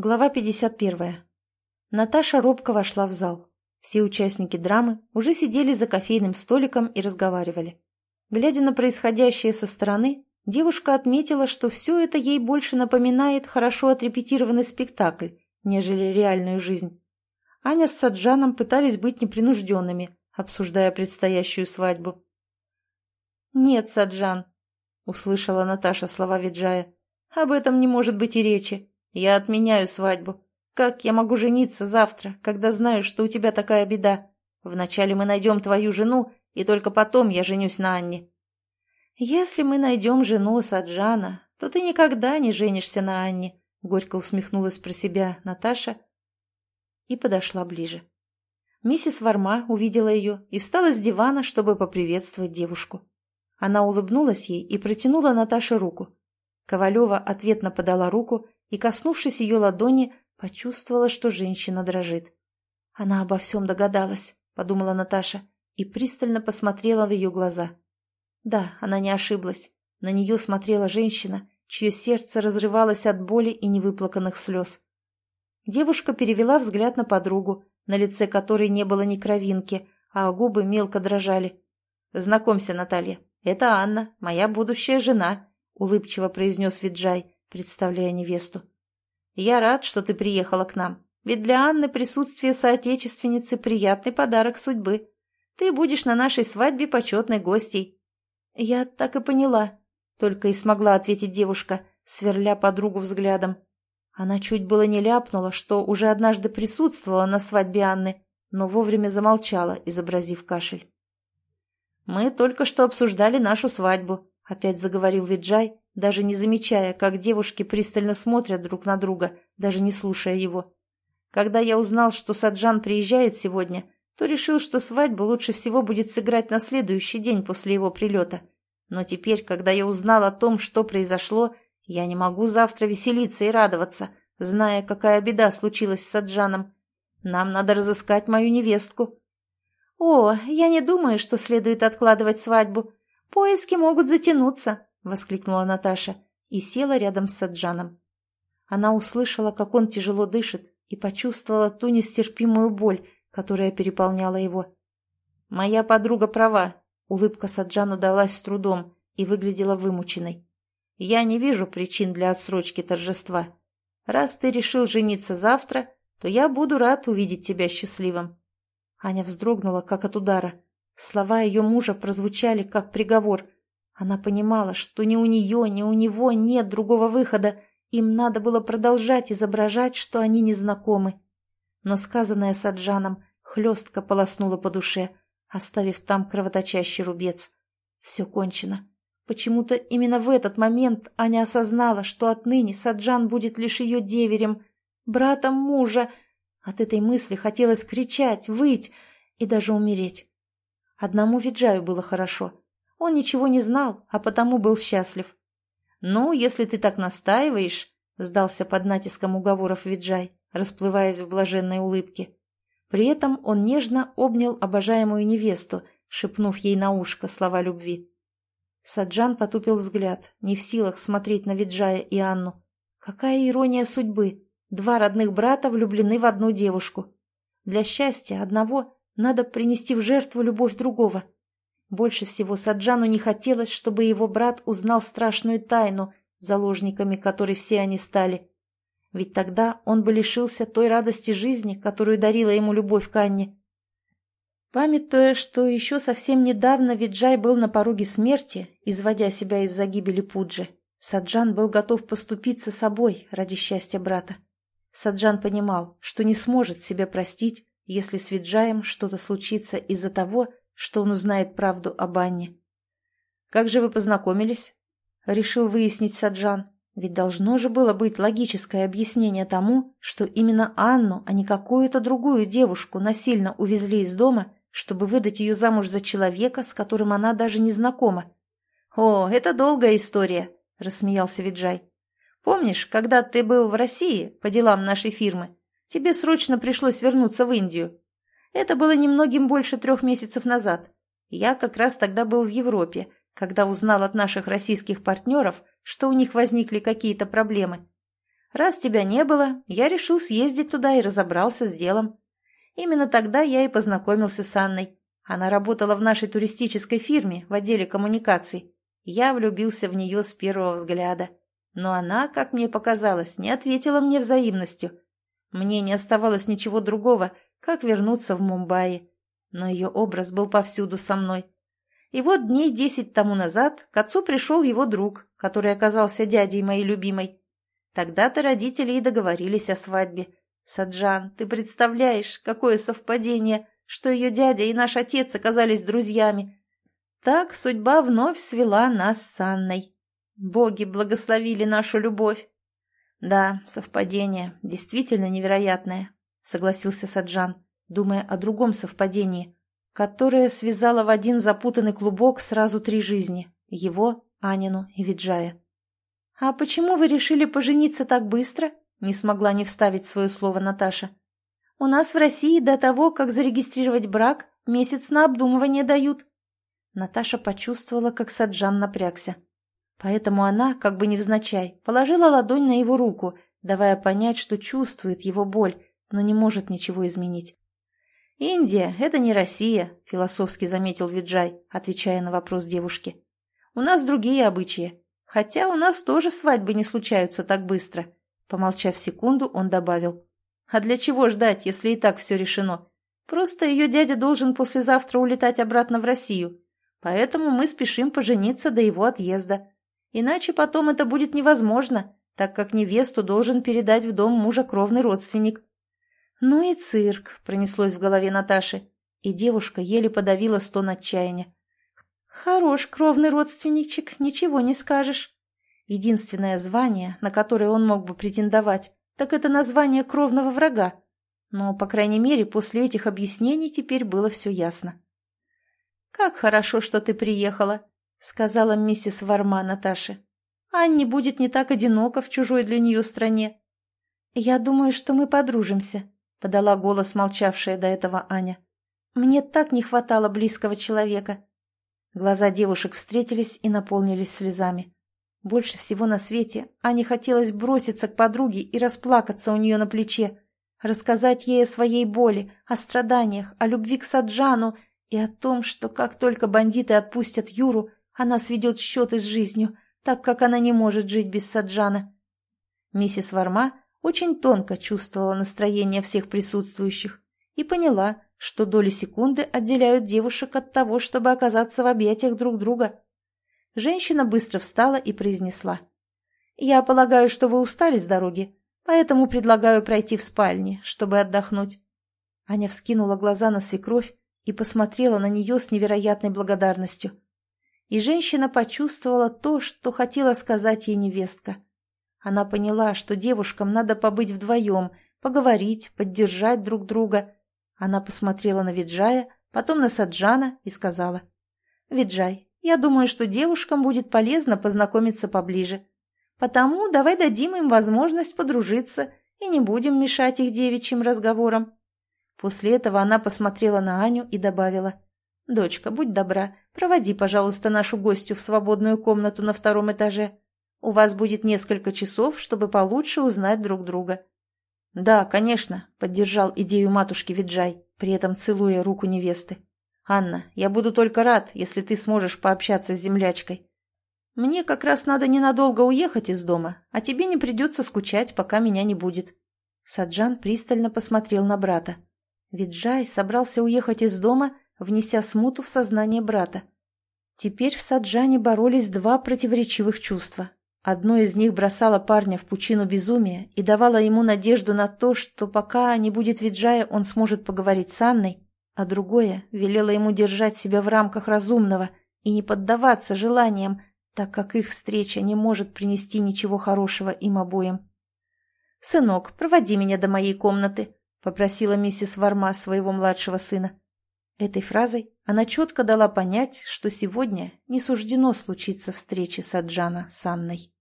Глава 51. Наташа робко вошла в зал. Все участники драмы уже сидели за кофейным столиком и разговаривали. Глядя на происходящее со стороны, девушка отметила, что все это ей больше напоминает хорошо отрепетированный спектакль, нежели реальную жизнь. Аня с Саджаном пытались быть непринужденными, обсуждая предстоящую свадьбу. «Нет, Саджан», — услышала Наташа слова Виджая, — «об этом не может быть и речи. Я отменяю свадьбу. Как я могу жениться завтра, когда знаю, что у тебя такая беда? Вначале мы найдем твою жену, и только потом я женюсь на Анне. Если мы найдем жену Саджана, то ты никогда не женишься на Анне, горько усмехнулась про себя Наташа и подошла ближе. Миссис Варма увидела ее и встала с дивана, чтобы поприветствовать девушку. Она улыбнулась ей и протянула Наташе руку. Ковалева ответно подала руку и, коснувшись ее ладони, почувствовала, что женщина дрожит. «Она обо всем догадалась», — подумала Наташа, и пристально посмотрела в ее глаза. Да, она не ошиблась. На нее смотрела женщина, чье сердце разрывалось от боли и невыплаканных слез. Девушка перевела взгляд на подругу, на лице которой не было ни кровинки, а губы мелко дрожали. «Знакомься, Наталья, это Анна, моя будущая жена», — улыбчиво произнес Виджай, представляя невесту. «Я рад, что ты приехала к нам, ведь для Анны присутствие соотечественницы – приятный подарок судьбы. Ты будешь на нашей свадьбе почетной гостьей». «Я так и поняла», – только и смогла ответить девушка, сверля подругу взглядом. Она чуть было не ляпнула, что уже однажды присутствовала на свадьбе Анны, но вовремя замолчала, изобразив кашель. «Мы только что обсуждали нашу свадьбу», — опять заговорил Виджай, даже не замечая, как девушки пристально смотрят друг на друга, даже не слушая его. Когда я узнал, что Саджан приезжает сегодня, то решил, что свадьбу лучше всего будет сыграть на следующий день после его прилета. Но теперь, когда я узнал о том, что произошло, я не могу завтра веселиться и радоваться, зная, какая беда случилась с Саджаном. Нам надо разыскать мою невестку. О, я не думаю, что следует откладывать свадьбу. Поиски могут затянуться, — воскликнула Наташа и села рядом с Саджаном. Она услышала, как он тяжело дышит, и почувствовала ту нестерпимую боль, которая переполняла его. «Моя подруга права», — улыбка Саджану далась с трудом и выглядела вымученной. «Я не вижу причин для отсрочки торжества. Раз ты решил жениться завтра, то я буду рад увидеть тебя счастливым». Аня вздрогнула, как от удара. Слова ее мужа прозвучали, как приговор — она понимала, что ни у нее, ни у него нет другого выхода, им надо было продолжать изображать, что они не знакомы. Но сказанное Саджаном хлестко полоснуло по душе, оставив там кровоточащий рубец. Все кончено. Почему-то именно в этот момент Аня осознала, что отныне Саджан будет лишь ее деверем, братом мужа. От этой мысли хотелось кричать, выть и даже умереть. Одному Виджаю было хорошо — он ничего не знал, а потому был счастлив. «Ну, если ты так настаиваешь», — сдался под натиском уговоров Виджай, расплываясь в блаженной улыбке. При этом он нежно обнял обожаемую невесту, шепнув ей на ушко слова любви. Саджан потупил взгляд, не в силах смотреть на Виджая и Анну. Какая ирония судьбы! Два родных брата влюблены в одну девушку. Для счастья одного надо принести в жертву любовь другого. Больше всего Саджану не хотелось, чтобы его брат узнал страшную тайну, заложниками которой все они стали. Ведь тогда он бы лишился той радости жизни, которую дарила ему любовь к Анне. Памятуя, что еще совсем недавно Виджай был на пороге смерти, изводя себя из-за гибели Пуджи, Саджан был готов поступиться собой ради счастья брата. Саджан понимал, что не сможет себя простить, если с Виджаем что-то случится из-за того, что он узнает правду об Анне. «Как же вы познакомились?» — решил выяснить Саджан. Ведь должно же было быть логическое объяснение тому, что именно Анну, а не какую-то другую девушку насильно увезли из дома, чтобы выдать ее замуж за человека, с которым она даже не знакома. «О, это долгая история», — рассмеялся Виджай. «Помнишь, когда ты был в России по делам нашей фирмы, тебе срочно пришлось вернуться в Индию. Это было немногим больше трех месяцев назад. Я как раз тогда был в Европе, когда узнал от наших российских партнеров, что у них возникли какие-то проблемы. Раз тебя не было, я решил съездить туда и разобрался с делом. Именно тогда я и познакомился с Анной. Она работала в нашей туристической фирме в отделе коммуникаций. Я влюбился в нее с первого взгляда. Но она, как мне показалось, не ответила мне взаимностью. Мне не оставалось ничего другого, как вернуться в Мумбаи. Но ее образ был повсюду со мной. И вот дней десять тому назад к отцу пришел его друг, который оказался дядей моей любимой. Тогда-то родители и договорились о свадьбе. Саджан, ты представляешь, какое совпадение, что ее дядя и наш отец оказались друзьями. Так судьба вновь свела нас с Анной. Боги благословили нашу любовь. Да, совпадение, действительно невероятное, согласился Саджан, думая о другом совпадении, которое связало в один запутанный клубок сразу три жизни — его, Анину и Виджая. «А почему вы решили пожениться так быстро?» — не смогла не вставить свое слово Наташа. «У нас в России до того, как зарегистрировать брак, месяц на обдумывание дают». Наташа почувствовала, как Саджан напрягся. Поэтому она, как бы невзначай, положила ладонь на его руку, давая понять, что чувствует его боль, но не может ничего изменить. «Индия — это не Россия», — философски заметил Виджай, отвечая на вопрос девушки. «У нас другие обычаи. Хотя у нас тоже свадьбы не случаются так быстро». Помолчав секунду, он добавил. «А для чего ждать, если и так все решено? Просто ее дядя должен послезавтра улетать обратно в Россию. Поэтому мы спешим пожениться до его отъезда. Иначе потом это будет невозможно, так как невесту должен передать в дом мужа кровный родственник. «Ну и цирк», — пронеслось в голове Наташи, и девушка еле подавила стон отчаяния. «Хорош кровный родственничек, ничего не скажешь». Единственное звание, на которое он мог бы претендовать, так это название кровного врага. Но, по крайней мере, после этих объяснений теперь было все ясно. «Как хорошо, что ты приехала», — сказала миссис Варма Наташе. «Анне будет не так одиноко в чужой для нее стране». «Я думаю, что мы подружимся», — подала голос молчавшая до этого Аня. «Мне так не хватало близкого человека». Глаза девушек встретились и наполнились слезами. Больше всего на свете Ане хотелось броситься к подруге и расплакаться у нее на плече, рассказать ей о своей боли, о страданиях, о любви к Саджану и о том, что как только бандиты отпустят Юру, она сведет счеты с жизнью, так как она не может жить без Саджана. Миссис Варма очень тонко чувствовала настроение всех присутствующих и поняла, что доли секунды отделяют девушек от того, чтобы оказаться в объятиях друг друга. Женщина быстро встала и произнесла. «Я полагаю, что вы устали с дороги, поэтому предлагаю пройти в спальне, чтобы отдохнуть». Аня вскинула глаза на свекровь и посмотрела на нее с невероятной благодарностью. И женщина почувствовала то, что хотела сказать ей невестка – она поняла, что девушкам надо побыть вдвоем, поговорить, поддержать друг друга. Она посмотрела на Виджая, потом на Саджана и сказала. «Виджай, я думаю, что девушкам будет полезно познакомиться поближе. Потому давай дадим им возможность подружиться и не будем мешать их девичьим разговорам». После этого она посмотрела на Аню и добавила. «Дочка, будь добра, проводи, пожалуйста, нашу гостью в свободную комнату на втором этаже». У вас будет несколько часов, чтобы получше узнать друг друга». «Да, конечно», — поддержал идею матушки Виджай, при этом целуя руку невесты. «Анна, я буду только рад, если ты сможешь пообщаться с землячкой. Мне как раз надо ненадолго уехать из дома, а тебе не придется скучать, пока меня не будет». Саджан пристально посмотрел на брата. Виджай собрался уехать из дома, внеся смуту в сознание брата. Теперь в Саджане боролись два противоречивых чувства Одно из них бросало парня в пучину безумия и давало ему надежду на то, что пока не будет Виджая, он сможет поговорить с Анной, а другое велело ему держать себя в рамках разумного и не поддаваться желаниям, так как их встреча не может принести ничего хорошего им обоим. «Сынок, проводи меня до моей комнаты», — попросила миссис Варма своего младшего сына. Этой фразой она четко дала понять, что сегодня не суждено случиться встречи Саджана с Анной.